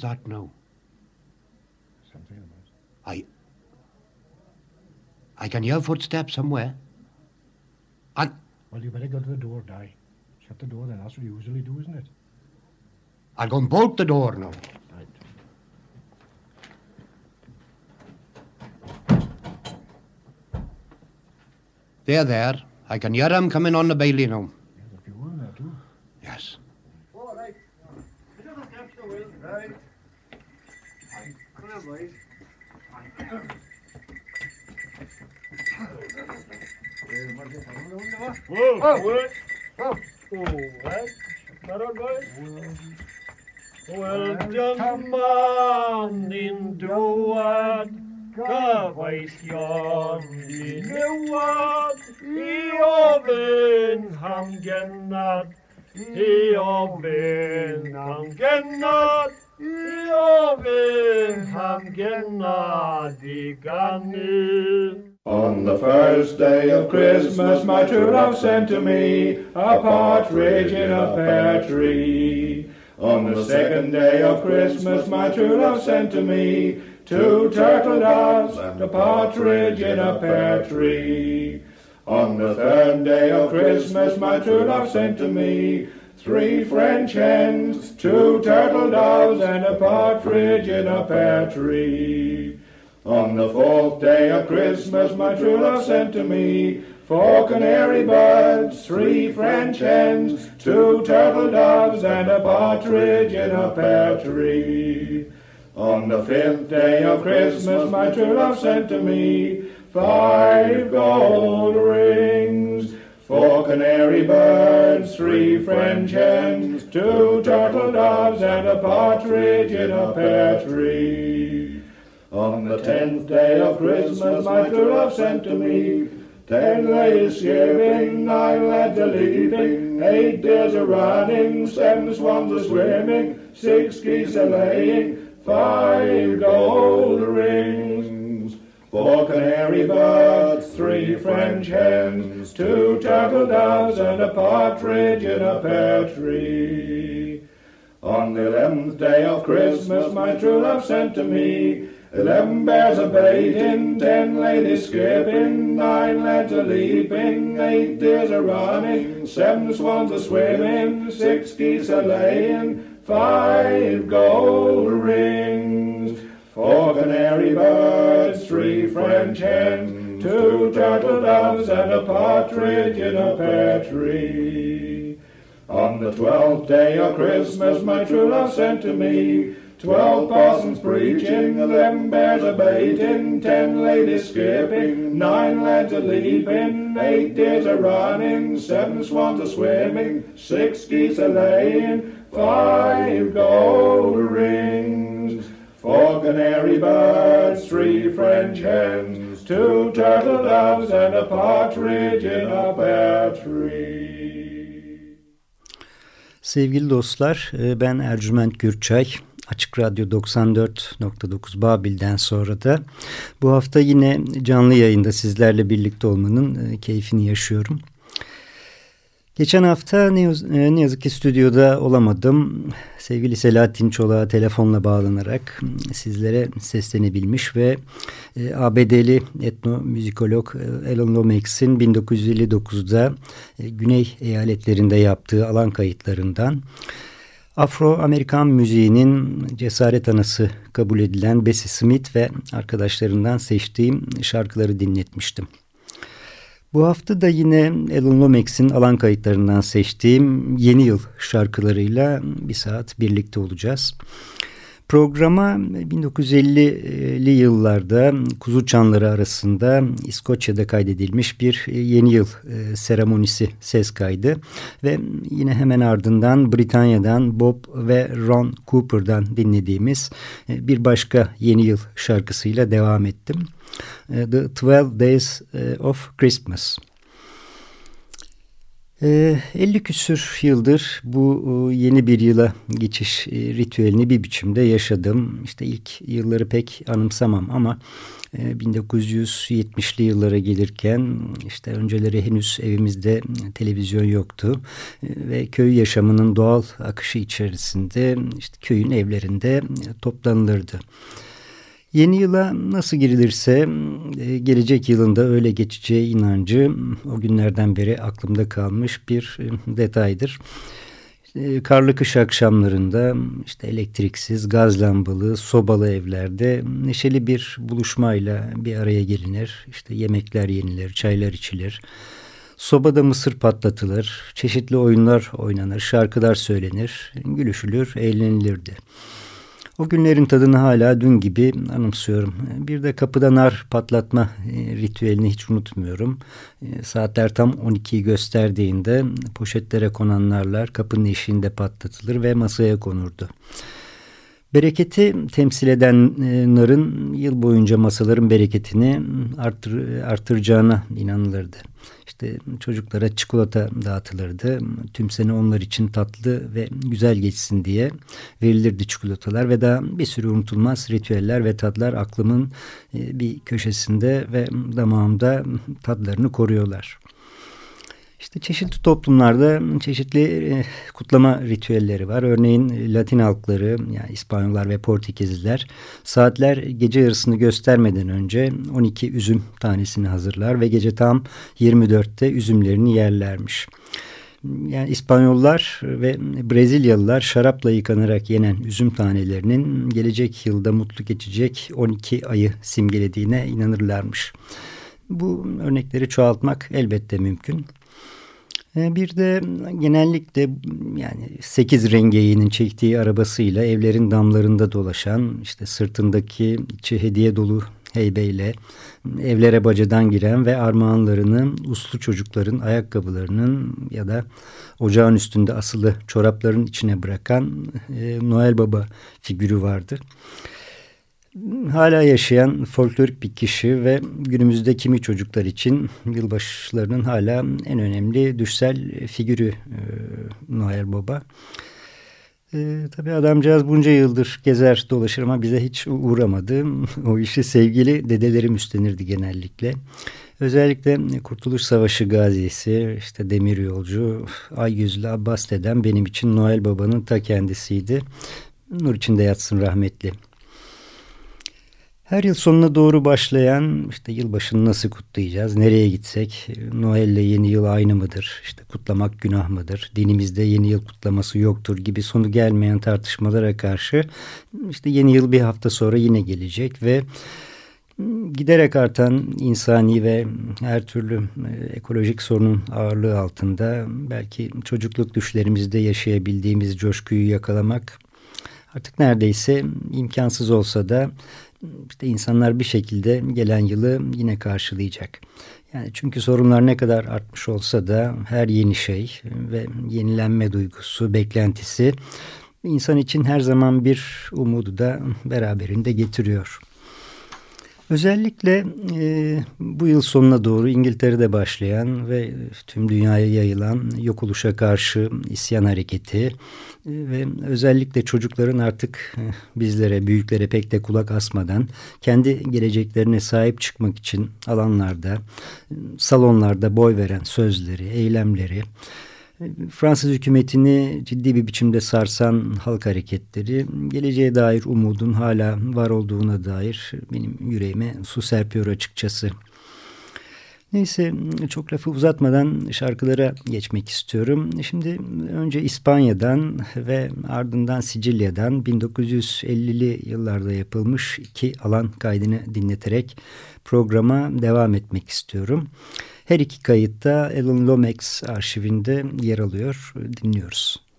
does that know? Something about I... I can hear footsteps somewhere. And Well, you better go to the door, Di. Shut the door, then that's what you usually do, isn't it? I'll go and bolt the door now. Right. There, there. I can hear them coming on the bailey now. slave? Whoa! Oh. Oh. Welcome on into what Kavais yon in the what Ioven ham gennat i gannu. On the first day of Christmas, my true love sent to me a partridge in a pear tree. On the second day of Christmas, my true love sent to me two turtle doves and a partridge in a pear tree. On the third day of Christmas, my true love sent to me three French hens, two turtle doves, and a partridge in a pear tree. On the fourth day of Christmas, my true love sent to me four canary birds, three French hens, two turtle doves, and a partridge in a pear tree. On the fifth day of Christmas, my true love sent to me five gold rings, four canary birds, three French hens, two turtle doves, and a partridge in a pear tree. On the tenth day of Christmas, my true love sent to me ten ladies skipping, nine lads a leaping, eight deers a running, seven swans a swimming, six geese a laying, five gold rings, four canary birds, three French hens, two turtle doves, and a partridge in a pear tree. On the eleventh day of Christmas, my true love sent to me eleven bears a baiting, ten ladies skipping, nine lads a leaping, eight deers a running, seven swans a swimming, six geese a laying, five gold rings, four canary birds, three French hens, two turtle doves, and a partridge in a pear tree. On the twelfth day of Christmas, my true love sent to me twelve parsons preaching, eleven bears a baiting, ten ladies skipping, nine lads a leaping, eight deers a running, seven swans a swimming, six geese a laying, five gold rings, four canary birds, three French hens, two turtle doves, and a partridge in a pear tree. Sevgili dostlar, e, ben Ercüment Gürçay. Açık Radyo 94.9 Babil'den sonra da bu hafta yine canlı yayında sizlerle birlikte olmanın e, keyfini yaşıyorum. Geçen hafta ne, e, ne yazık ki stüdyoda olamadım. Sevgili Selahattin Çolak'a telefonla bağlanarak sizlere seslenebilmiş ve e, ABD'li etnomüzikolog e, Alan Lomax'in 1959'da e, Güney eyaletlerinde yaptığı alan kayıtlarından Afro-Amerikan müziğinin cesaret anası kabul edilen Bessie Smith ve arkadaşlarından seçtiğim şarkıları dinletmiştim. Bu hafta da yine Alan Lomax'in alan kayıtlarından seçtiğim yeni yıl şarkılarıyla bir saat birlikte olacağız. Programa 1950'li yıllarda kuzu çanları arasında İskoçya'da kaydedilmiş bir yeni yıl e, seremonisi ses kaydı ve yine hemen ardından Britanya'dan Bob ve Ron Cooper'dan dinlediğimiz e, bir başka yeni yıl şarkısıyla devam ettim. E, The Twelve Days of Christmas. 50 ee, küsür yıldır bu yeni bir yıla geçiş e, ritüelini bir biçimde yaşadım. İşte ilk yılları pek anımsamam ama 1970'li e, yıllara gelirken işte önceleri henüz evimizde televizyon yoktu e, ve köy yaşamının doğal akışı içerisinde işte köyün evlerinde toplanılırdı. Yeni yıla nasıl girilirse e, gelecek yılında öyle geçeceği inancı o günlerden beri aklımda kalmış bir e, detaydır. E, karlı kış akşamlarında işte elektriksiz, gaz lambalı, sobalı evlerde neşeli bir buluşmayla bir araya gelinir. İşte yemekler yenilir, çaylar içilir. Sobada mısır patlatılır, çeşitli oyunlar oynanır, şarkılar söylenir, gülüşülür, eğlenilirdi. O günlerin tadını hala dün gibi anımsıyorum. Bir de kapıda nar patlatma e, ritüelini hiç unutmuyorum. E, saatler tam 12'yi gösterdiğinde poşetlere konan narlar kapının eşiğinde patlatılır ve masaya konurdu. Bereketi temsil eden e, narın yıl boyunca masaların bereketini artır, artıracağına inanılırdı. İşte çocuklara çikolata dağıtılırdı. Tüm sene onlar için tatlı ve güzel geçsin diye verilirdi çikolatalar ve daha bir sürü unutulmaz ritüeller ve tatlar aklımın e, bir köşesinde ve damağımda tatlarını koruyorlar. İşte çeşitli toplumlarda çeşitli e, kutlama ritüelleri var. Örneğin Latin halkları, yani İspanyollar ve Portekizliler saatler gece yarısını göstermeden önce 12 üzüm tanesini hazırlar ve gece tam 24'te üzümlerini yerlermiş. Yani İspanyollar ve Brezilyalılar şarapla yıkanarak yenen üzüm tanelerinin gelecek yılda mutlu geçecek 12 ayı simgelediğine inanırlarmış. Bu örnekleri çoğaltmak elbette mümkün. E, bir de genellikle yani sekiz rengeyiğinin çektiği arabasıyla evlerin damlarında dolaşan işte sırtındaki içi hediye dolu heybeyle evlere bacadan giren ve armağanlarını uslu çocukların ayakkabılarının ya da ocağın üstünde asılı çorapların içine bırakan e, Noel Baba figürü vardı hala yaşayan folklorik bir kişi ve günümüzde kimi çocuklar için yılbaşlarının hala en önemli düşsel figürü e, Noel Baba. E, tabii adamcağız bunca yıldır gezer dolaşır ama bize hiç uğramadı. O işi sevgili dedelerim üstlenirdi genellikle. Özellikle Kurtuluş Savaşı gazisi, işte demir yolcu, ay yüzlü Abbas dedem benim için Noel Baba'nın ta kendisiydi. Nur içinde yatsın rahmetli. Her yıl sonuna doğru başlayan işte yılbaşını nasıl kutlayacağız, nereye gitsek, Noel ile yeni yıl aynı mıdır, işte kutlamak günah mıdır, dinimizde yeni yıl kutlaması yoktur gibi sonu gelmeyen tartışmalara karşı işte yeni yıl bir hafta sonra yine gelecek ve giderek artan insani ve her türlü e, ekolojik sorunun ağırlığı altında belki çocukluk düşlerimizde yaşayabildiğimiz coşkuyu yakalamak artık neredeyse imkansız olsa da işte insanlar bir şekilde gelen yılı yine karşılayacak. Yani çünkü sorunlar ne kadar artmış olsa da her yeni şey ve yenilenme duygusu, beklentisi insan için her zaman bir umudu da beraberinde getiriyor. Özellikle e, bu yıl sonuna doğru İngiltere'de başlayan ve tüm dünyaya yayılan yok oluşa karşı isyan hareketi e, ve özellikle çocukların artık e, bizlere, büyüklere pek de kulak asmadan kendi geleceklerine sahip çıkmak için alanlarda, salonlarda boy veren sözleri, eylemleri, Fransız hükümetini ciddi bir biçimde sarsan halk hareketleri geleceğe dair umudun hala var olduğuna dair benim yüreğime su serpiyor açıkçası. Neyse çok lafı uzatmadan şarkılara geçmek istiyorum. Şimdi önce İspanya'dan ve ardından Sicilya'dan 1950'li yıllarda yapılmış iki alan kaydını dinleterek programa devam etmek istiyorum. Her iki kayıtta Alan Lomax arşivinde yer alıyor. Dinliyoruz.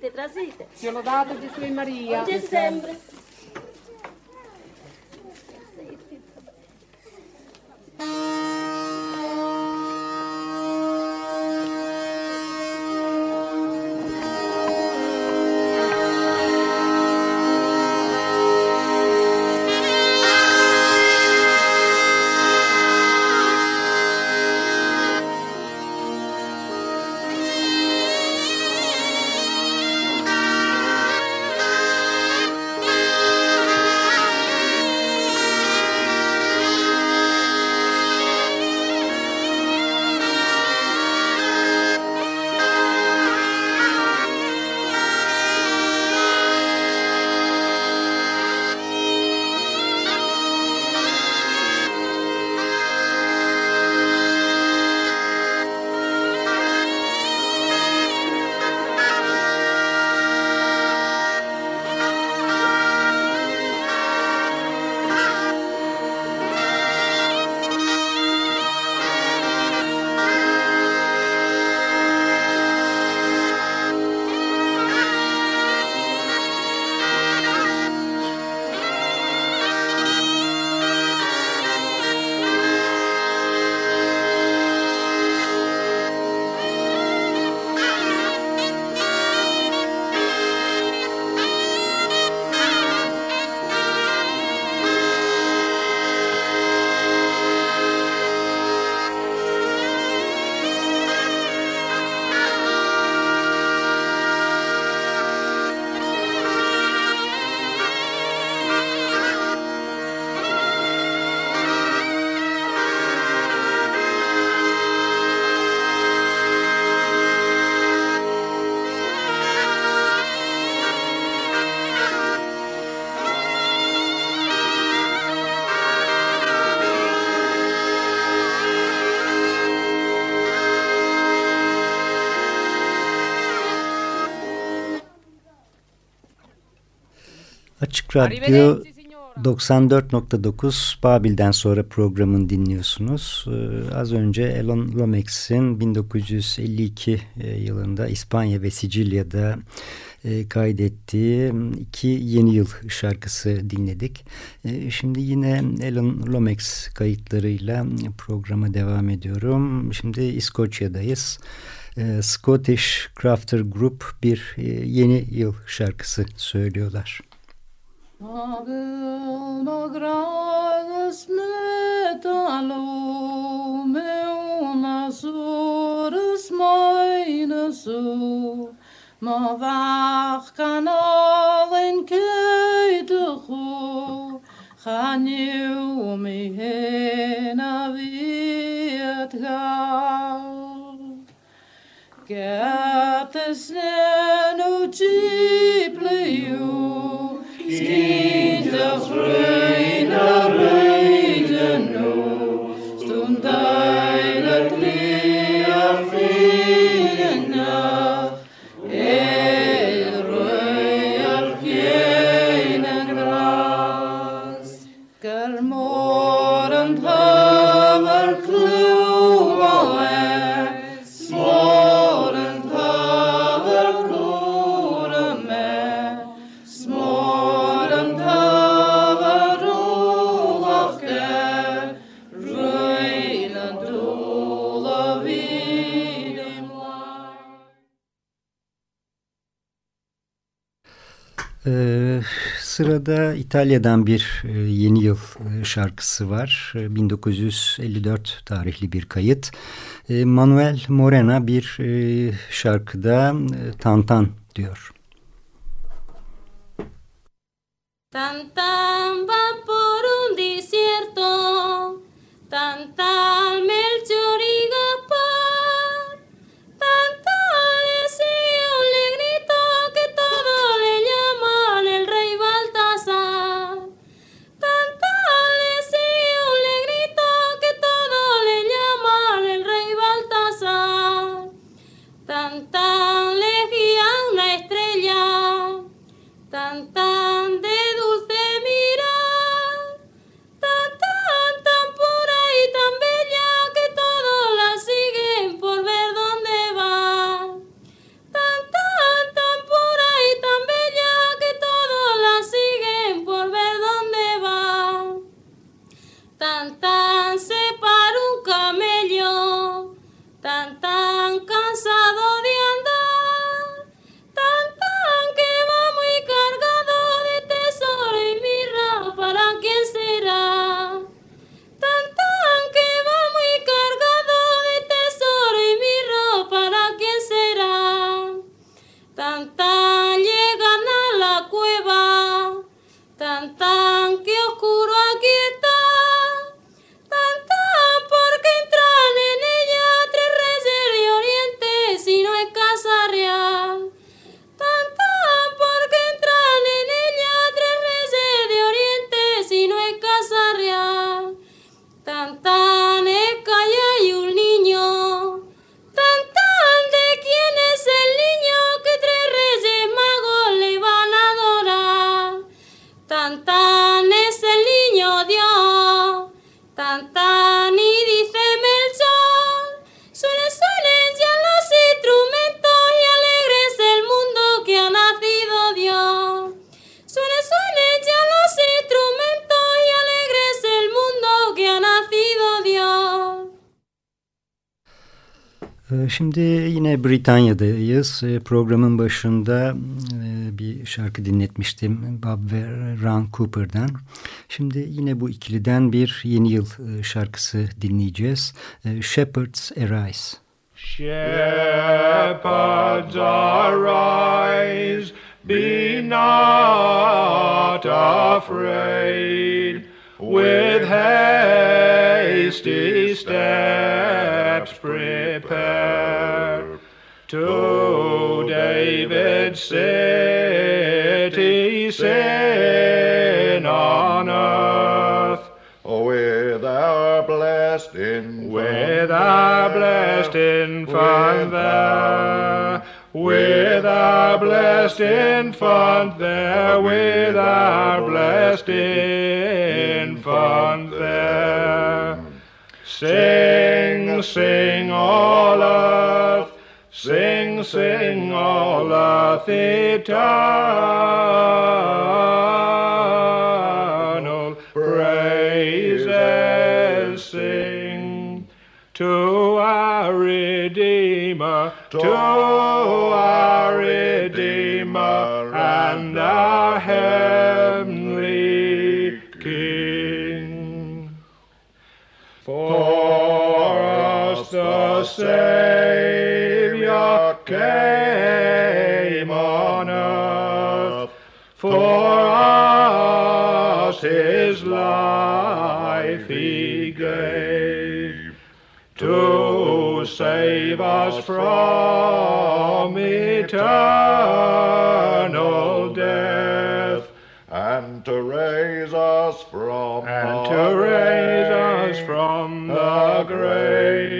trasite, trasite. Sia lodato Gesù e Maria. Oggi e sempre. Açık Radyo 94.9 Babil'den sonra programın dinliyorsunuz. Ee, az önce Elon Lomax'in 1952 e, yılında İspanya ve Sicilya'da e, kaydettiği iki yeni yıl şarkısı dinledik. E, şimdi yine Elon Lomax kayıtlarıyla programa devam ediyorum. Şimdi İskoçya'dayız. E, Scottish Crafter Group bir e, yeni yıl şarkısı söylüyorlar. Avulno grades metalomeonas urus minus u, ma vach canalen keituchu, chaniu mi hena viet gal. Sırada İtalya'dan bir e, yeni yıl e, şarkısı var. E, 1954 tarihli bir kayıt. E, Manuel Morena bir e, şarkıda e, Tantan diyor. Tantan va por un desierto, tantan cantar. Şimdi yine Britanya'dayız. Ee, Programın başında e, bir şarkı dinletmiştim Bob ve Ron Cooper'dan. Şimdi yine bu ikiliden bir yeni yıl e, şarkısı dinleyeceğiz. Ee, Shepherds Arise. Shepherds arise, be not afraid. With hasty steps prepare to David's city, sin on earth. Oh, with our blessed in with our blessed infant there, with our blessed infant there, with our blessed infant there. Sing, sing, all earth, sing, sing, all earth eternal. Praises sing to our Redeemer, to our Redeemer and our heavenly Savior came on earth, for us his life he gave to save us from eternal death and to raise us from and to raise us from the grave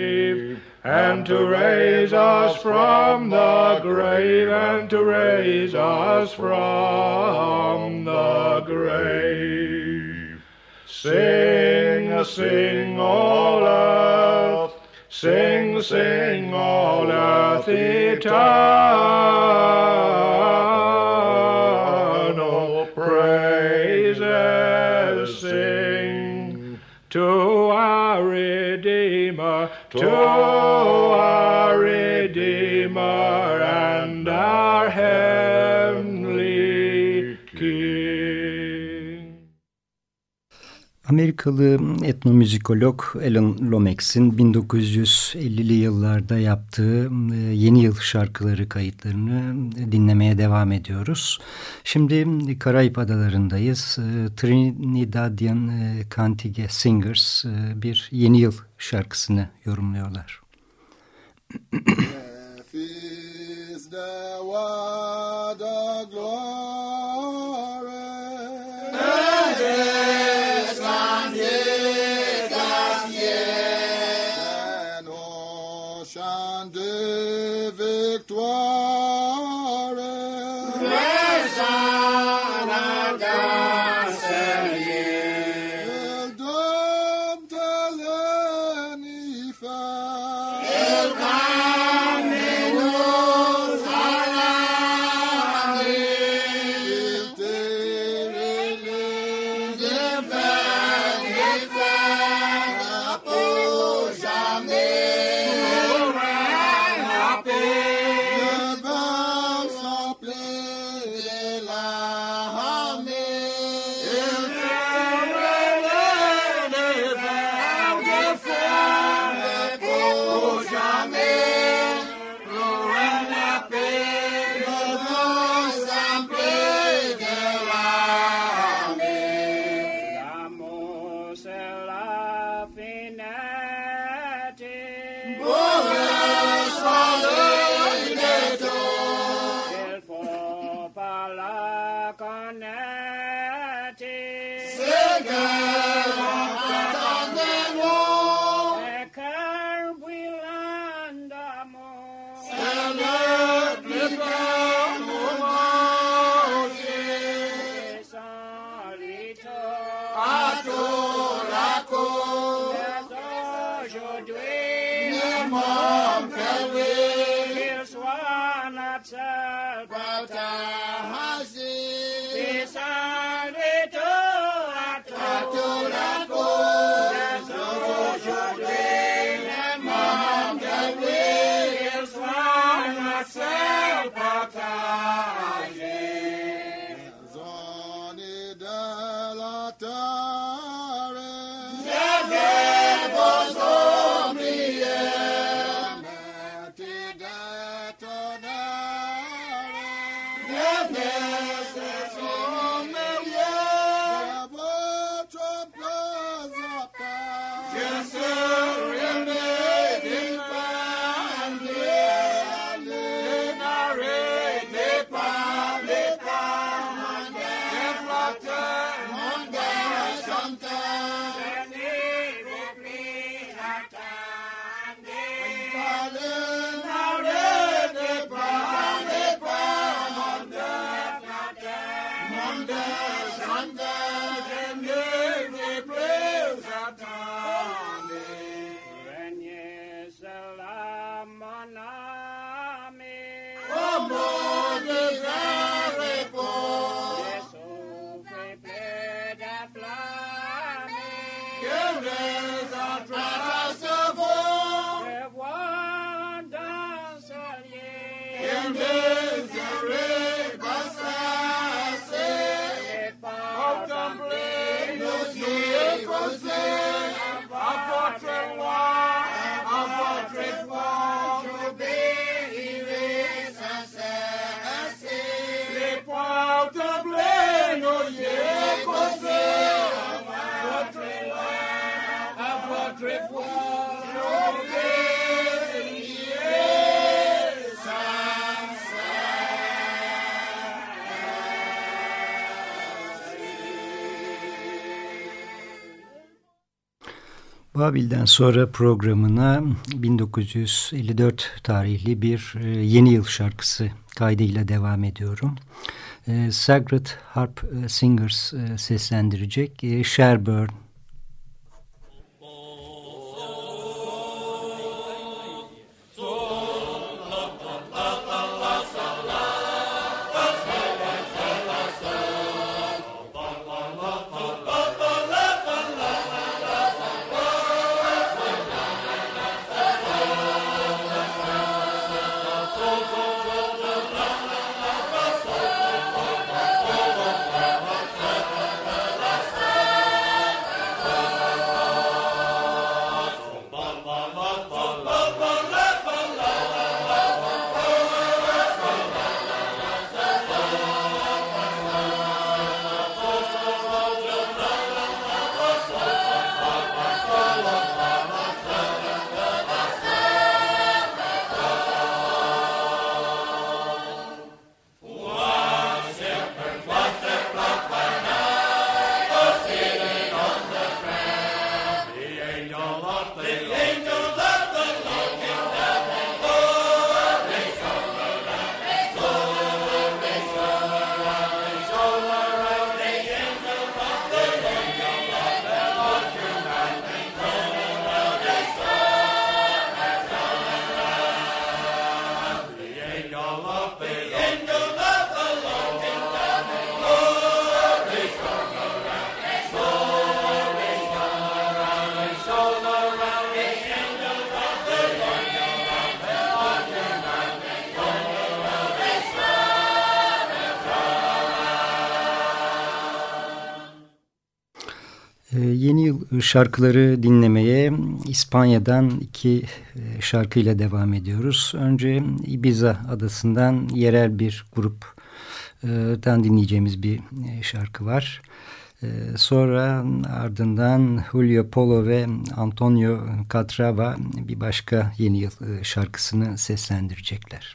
and to raise us from the grave and to raise us from the grave. Sing sing all earth. Sing sing all earth eternal praises. Sing to our Redeemer, to Amerikalı etnomüzikolog Alan Lomax'in 1950'li yıllarda yaptığı e, yeni yıl şarkıları kayıtlarını dinlemeye devam ediyoruz. Şimdi Karayip Adaları'ndayız. E, Trinidadian e, Cantige Singers bir yeni yıl şarkısını yorumluyorlar. is the victoire. Yes, sir. Babil'den sonra programına 1954 tarihli bir e, yeni yıl şarkısı kaydıyla devam ediyorum. E, Sacred Harp e, Singers seslendirecek e, şarkıları dinlemeye İspanya'dan iki e, şarkıyla devam ediyoruz. Önce Ibiza adasından yerel bir gruptan dinleyeceğimiz bir e, şarkı var. Sonra ardından Julio Polo ve Antonio Catrava bir başka yeni yıl e, şarkısını seslendirecekler.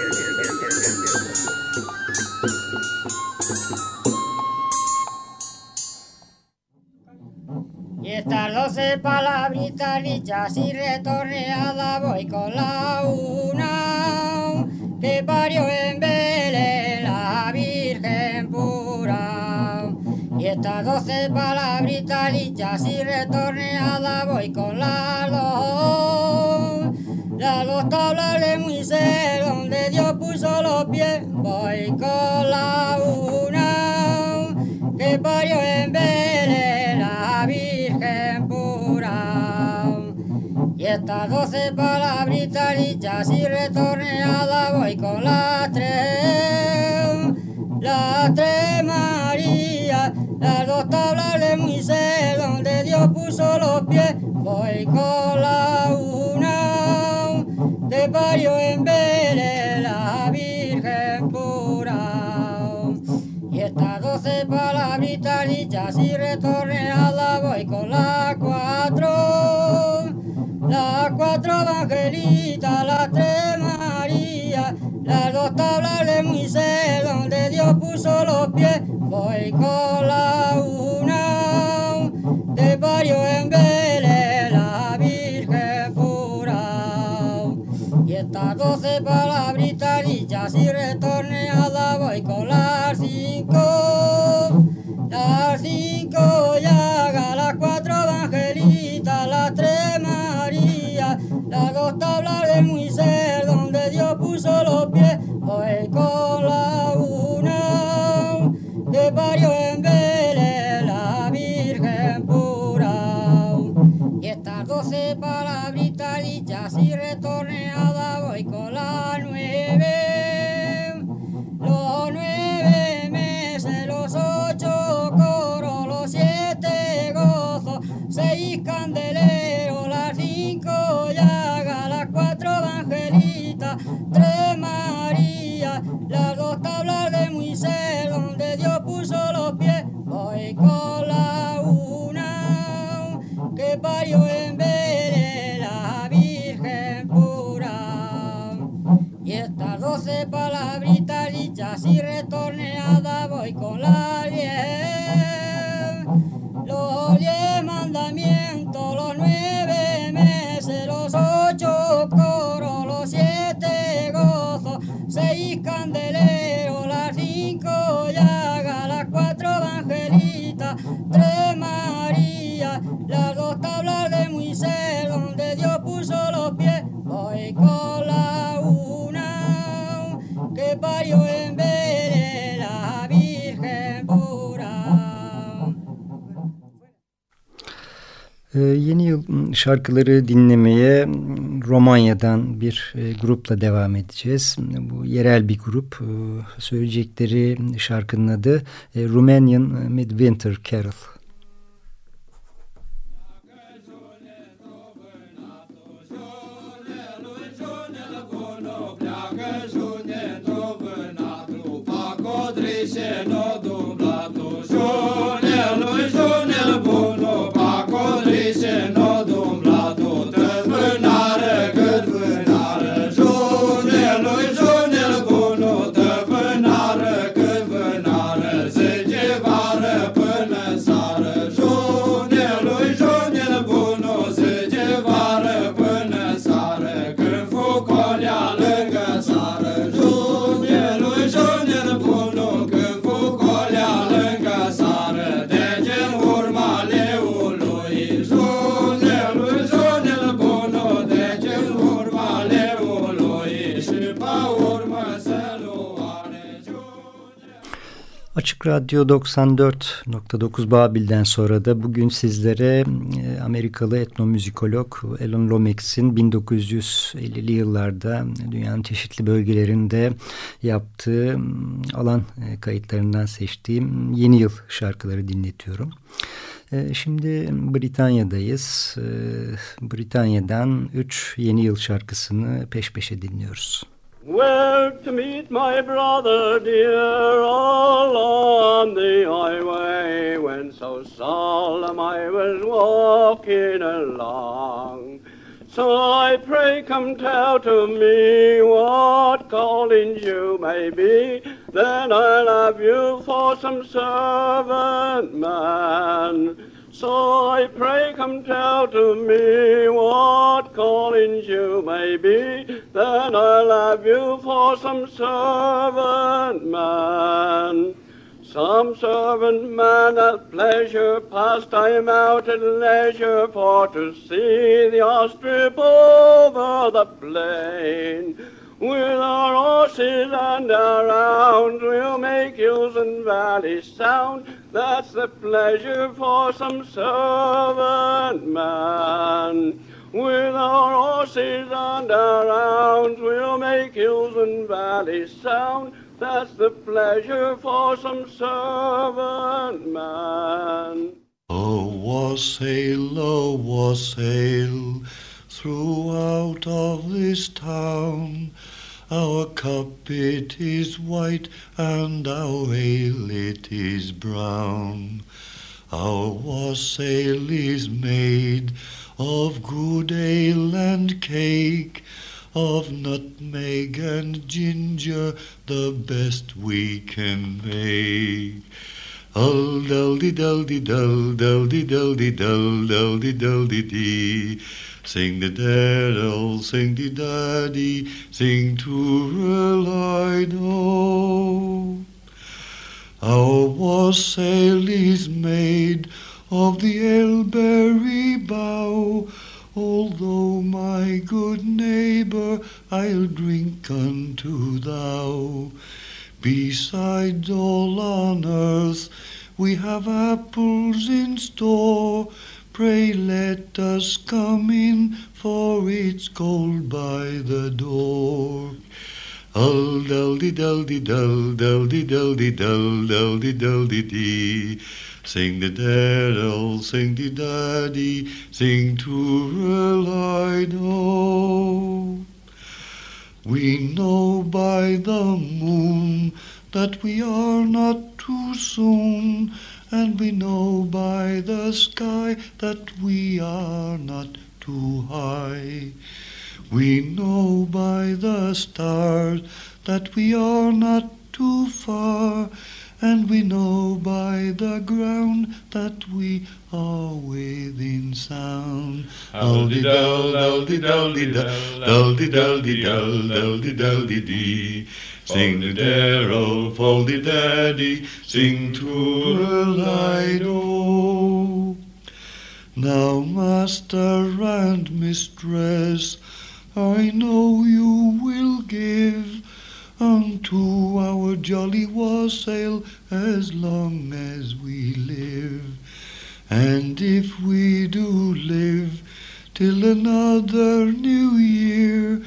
Y estas doce palabritas dichas y retorneadas voy con la una que parió en Belén la Virgen pura. Y estas doce palabritas dichas y retorneadas voy con las dos. Las dos tablas de Moisés donde Dios puso los pies, voy con la una que parió en Belén la Virgen Y estas doce palabritas dichas y retorneadas voy con las tres. Las tres María, las dos tablas de Moisés donde Dios puso los pies, voy con la una, de parió las cuatro evangelitas, las tres María, las dos tablas de Moisés donde Dios puso los pies, voy con la una, de parió en Belén la Virgen pura. Y estas doce palabritas dichas y retorneadas voy con las cinco, las cinco yeni yıl m, şarkıları dinlemeye m, Romanya'dan bir e, grupla devam edeceğiz. Bu yerel bir grup. Ee, söyleyecekleri şarkının adı e, Romanian Midwinter Carol. Açık Radyo 94.9 Babil'den sonra da bugün sizlere e, Amerikalı etnomüzikolog Alan Lomax'in 1950'li yıllarda dünyanın çeşitli bölgelerinde yaptığı alan e, kayıtlarından seçtiğim yeni yıl şarkıları dinletiyorum. E, şimdi Britanya'dayız. Britanya'dan 3 yeni yıl şarkısını peş peşe dinliyoruz. Where to meet my brother dear all on the highway when so solemn I was walking along. So I pray come tell to me what calling you may be, then I'll have you for some servant man. So I pray come tell to me what callings you may be, then I'll have you for some servant man. Some servant man at pleasure passed time out at leisure for to see the ostrip over the plain. With our horses and our hounds we'll make hills and valleys sound. That's the pleasure for some servant man. With our horses and our hounds we'll make hills and valleys sound. That's the pleasure for some servant man. Oh, was wassail, oh, wassail, throughout of this town. Our cup it is white, and our ale it is brown. Our wassail is made of good ale and cake, of nutmeg and ginger, the best we can make. Hull duldy duldy dull duldy duldy dull duldy duldy dee. Sing the daddle, sing the daddy, sing to Our wassail is made of the elberry bough. Although my good neighbor, I'll drink unto thou. Besides all on earth, we have apples in store. Pray let us come in, for it's cold by the door. Hull duldy duldy dull duldy duldy dull duldy duldy dee. Sing the daddle, sing the daddy, sing to We know by the moon that we are not too soon, and we know by the sky that we are not too high. We know by the stars that we are not too far, and we know by the ground that we are within sound. Duldy dull, duldy duldy dull, duldy duldy dull, duldy duldy dee. Sing the darrow, foldy daddy, sing to Lido. Now, master and mistress, I know you will give unto our jolly wassail as long as we live. And if we do live till another new year,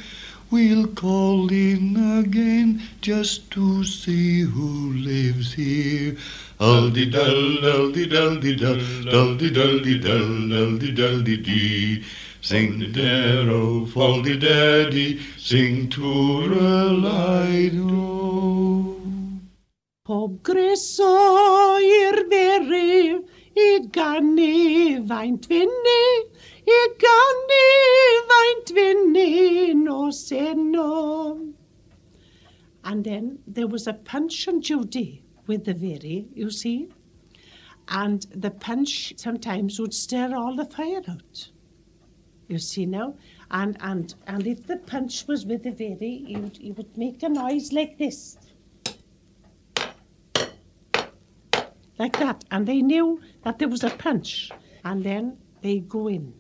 We'll call in again just to see who lives here. Aldi dal dal di dal di dal dal di dal di dal dal di dal di di. Sing the darrow, fall the daddy, sing to relaido. Pogresso ir veri, i ganni vaint vinni, i gannu faint finnu no seno. And then there was a punch on Judy with the very, you see. And the punch sometimes would stir all the fire out. You see now? And, and, and if the punch was with the very, you would, you would make a noise like this. Like that. And they knew that there was a punch. And then they go in.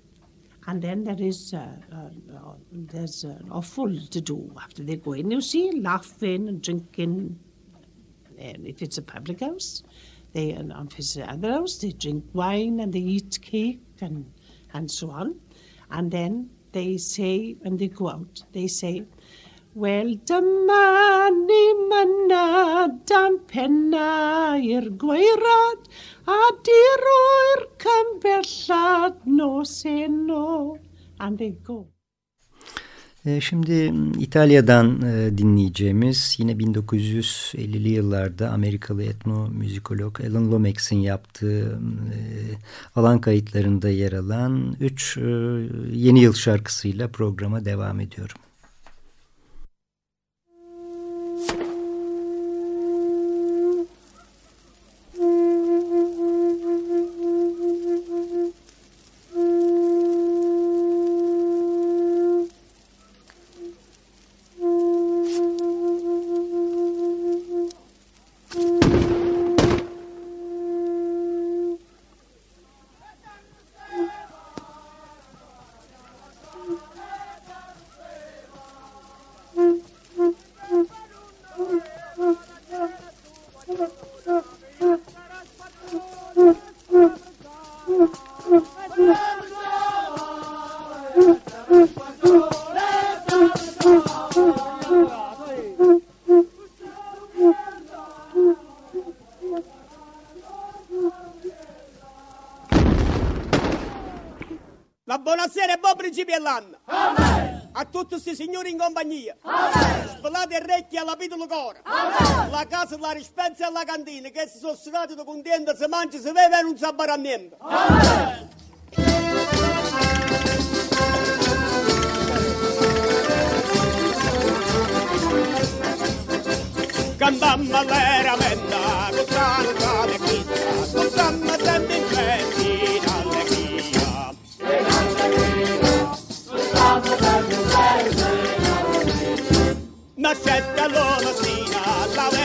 And then there is uh, uh, uh, there's an awful to do after they go in. You see, laughing and drinking. And if it's a public house, they and if it's another house, they drink wine and they eat cake and and so on. And then they say, when they go out, they say, Wel dyma ni mynad dan penna i'r gwaerad a diro'r cymbellad nos enno. And they go. E, şimdi İtalya'dan e, dinleyeceğimiz yine 1950'li yıllarda Amerikalı etnomüzikolog Alan Lomax'in yaptığı e, alan kayıtlarında yer alan 3 yeni yıl şarkısıyla programa devam ediyorum. La buonasera e buon principio dell'anno. A tutti questi signori in compagnia. Spellate orecchie alla vita del cuore. La casa, la rispensa e la cantina, che si sono stati contenti, si mangia, si beve e non si abbara niente. Cantamma l'era venda, una cetta l'olosina vera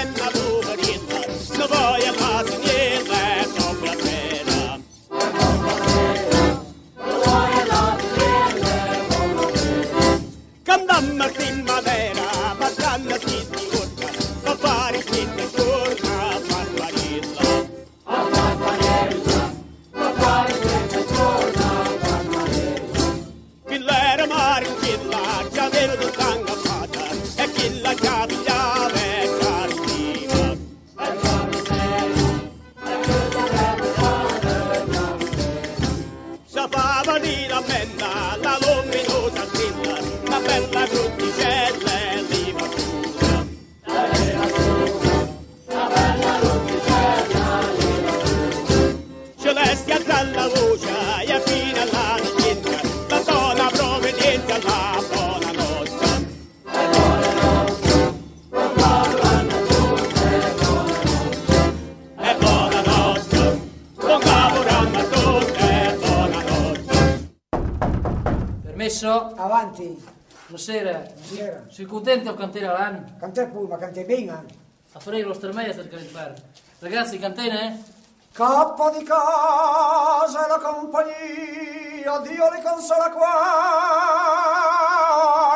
Permesso? Avanti. Buonasera. Buonasera. Sei contento a cantare l'anno? Cantare pure, ma cantai bene. A fare lo stermeia cercare di fare. Ragazzi, cantene? Capo di casa e la compagnia, Dio li consola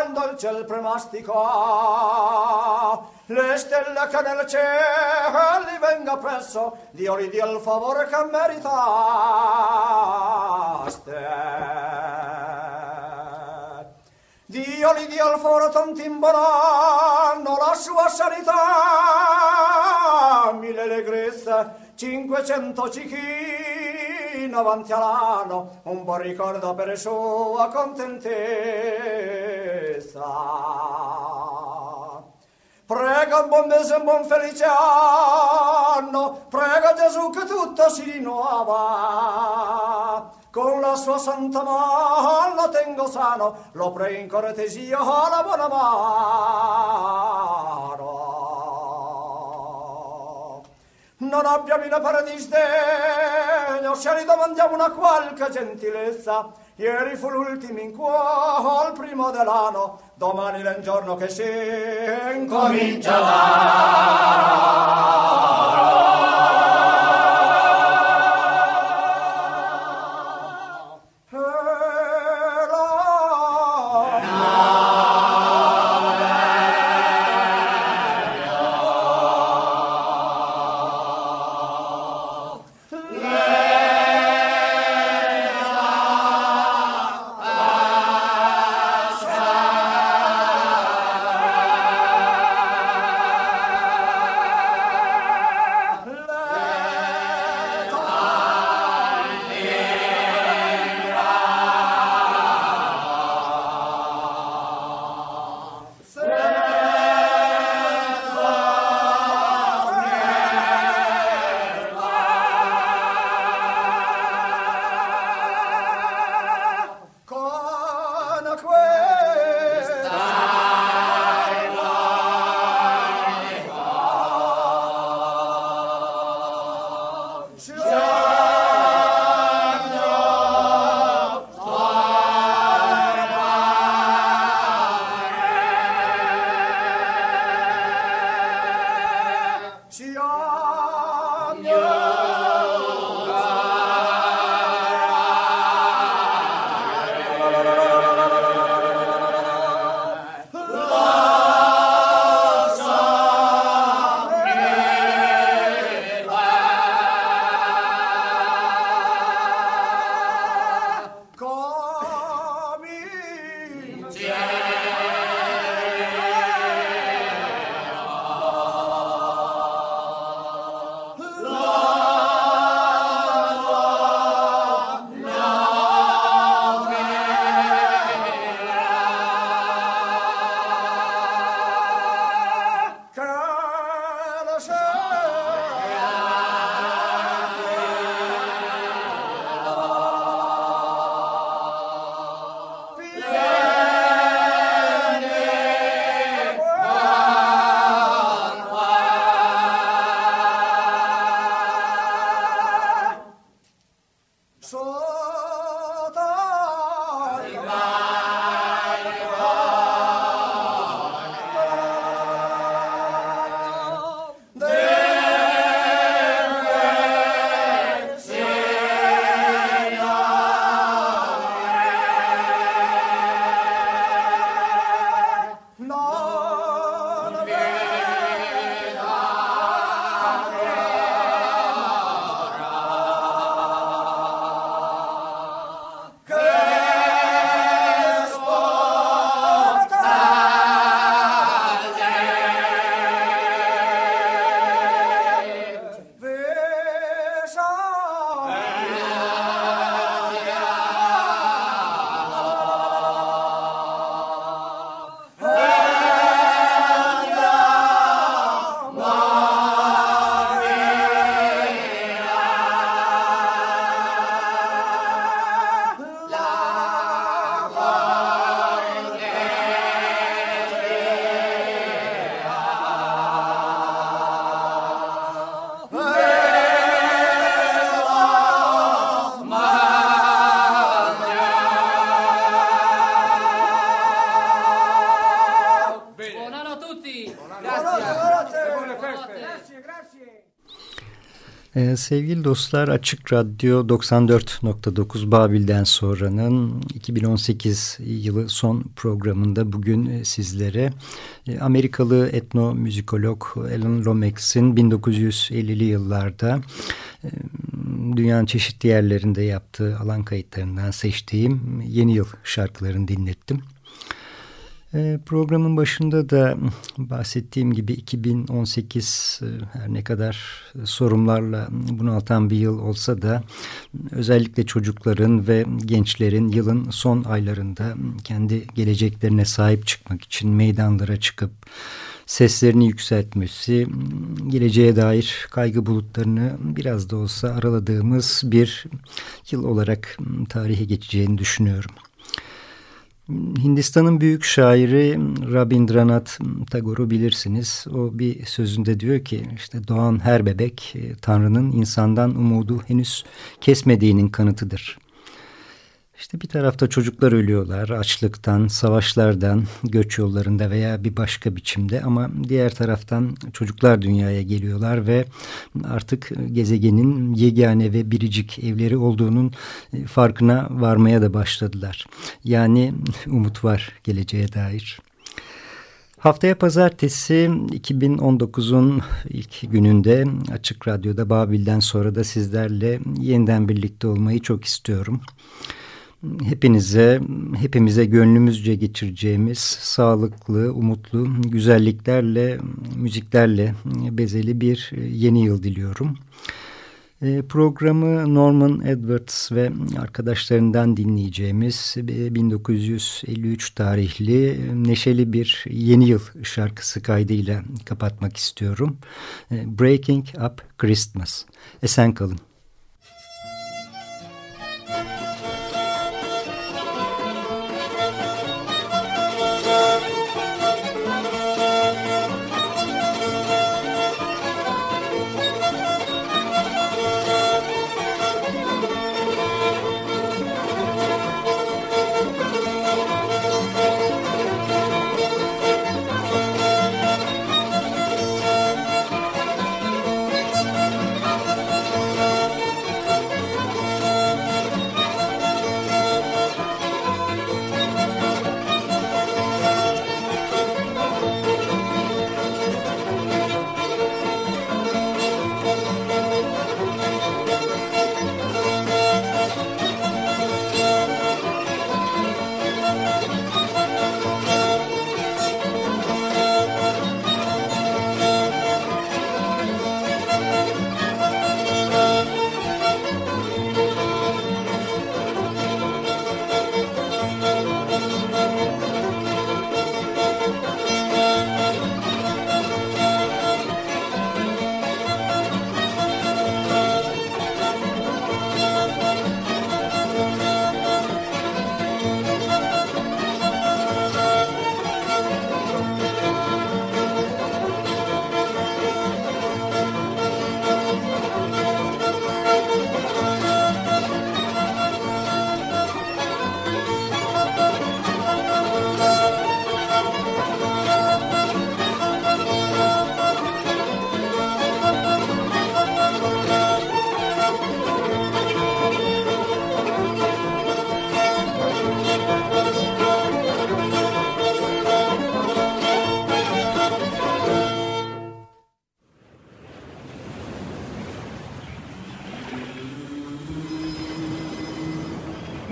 quando il ciel premastica. Le stelle che nel cielo li venga presso, Dio gli dia il favore che meritaste. Tanti in buon anno, la sua sanità, mille allegrezze, 500 cichini avanti all'anno, un buon ricordo per sua contentezza. Prega un buon mese, un buon felice anno, prega Gesù che tutto si rinnova. Con la sua santa mano lo tengo sano, lo prego in cortesia la buona mano. Non abbiamo in paradisdegno, se gli domandiamo una qualche gentilezza, ieri fu l'ultimo in cuore, il primo dell'anno, domani è il giorno che si incomincia Ee, sevgili dostlar Açık Radyo 94.9 Babil'den sonranın 2018 yılı son programında bugün e, sizlere e, Amerikalı etnomüzikolog Alan Lomax'in 1950'li yıllarda e, dünyanın çeşitli yerlerinde yaptığı alan kayıtlarından seçtiğim yeni yıl şarkılarını dinlettim. Ee, programın başında da bahsettiğim gibi 2018 e, her ne kadar sorunlarla bunaltan bir yıl olsa da özellikle çocukların ve gençlerin yılın son aylarında kendi geleceklerine sahip çıkmak için meydanlara çıkıp seslerini yükseltmesi, geleceğe dair kaygı bulutlarını biraz da olsa araladığımız bir yıl olarak tarihe geçeceğini düşünüyorum. Hindistan'ın büyük şairi Rabindranath Tagore'u bilirsiniz. O bir sözünde diyor ki işte doğan her bebek e, Tanrı'nın insandan umudu henüz kesmediğinin kanıtıdır. İşte bir tarafta çocuklar ölüyorlar açlıktan, savaşlardan, göç yollarında veya bir başka biçimde ama diğer taraftan çocuklar dünyaya geliyorlar ve artık gezegenin yegane ve biricik evleri olduğunun farkına varmaya da başladılar. Yani umut var geleceğe dair. Haftaya pazartesi 2019'un ilk gününde Açık Radyo'da Babil'den sonra da sizlerle yeniden birlikte olmayı çok istiyorum hepinize, hepimize gönlümüzce geçireceğimiz sağlıklı, umutlu, güzelliklerle, müziklerle bezeli bir yeni yıl diliyorum. E, programı Norman Edwards ve arkadaşlarından dinleyeceğimiz 1953 tarihli neşeli bir yeni yıl şarkısı kaydıyla kapatmak istiyorum. E, Breaking Up Christmas. Esen kalın.